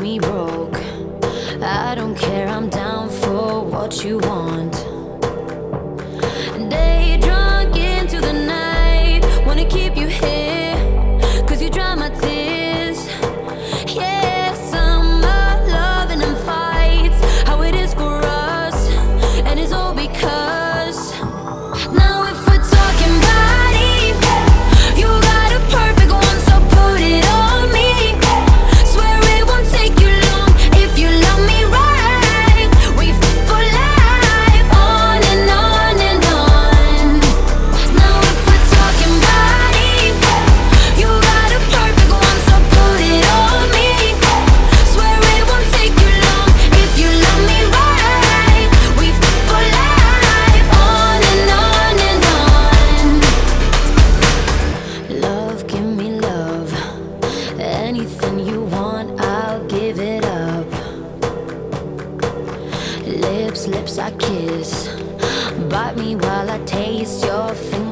me broke. I don't care. Anything you want, I'll give it up. Lips, lips I kiss. Bite me while I taste your fingers.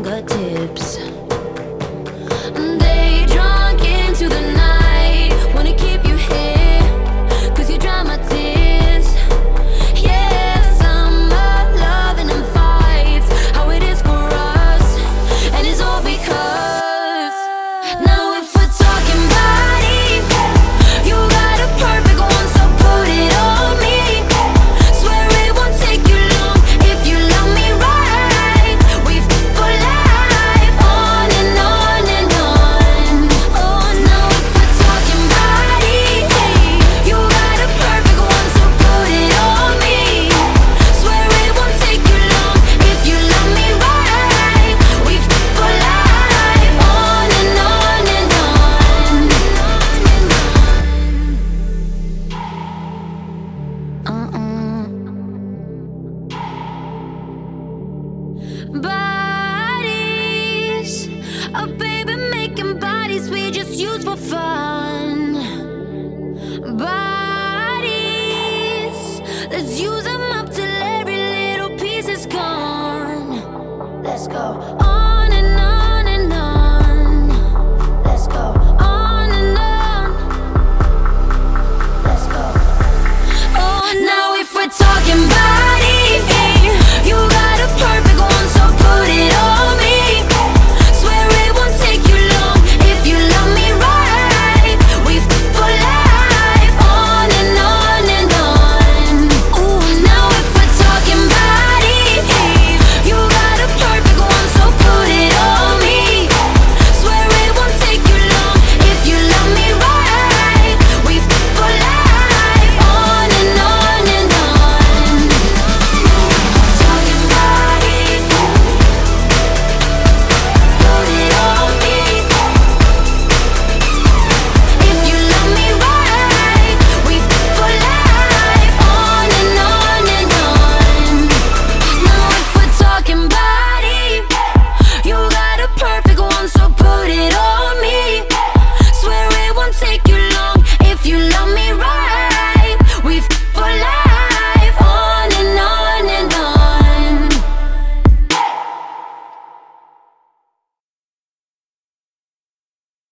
Bye.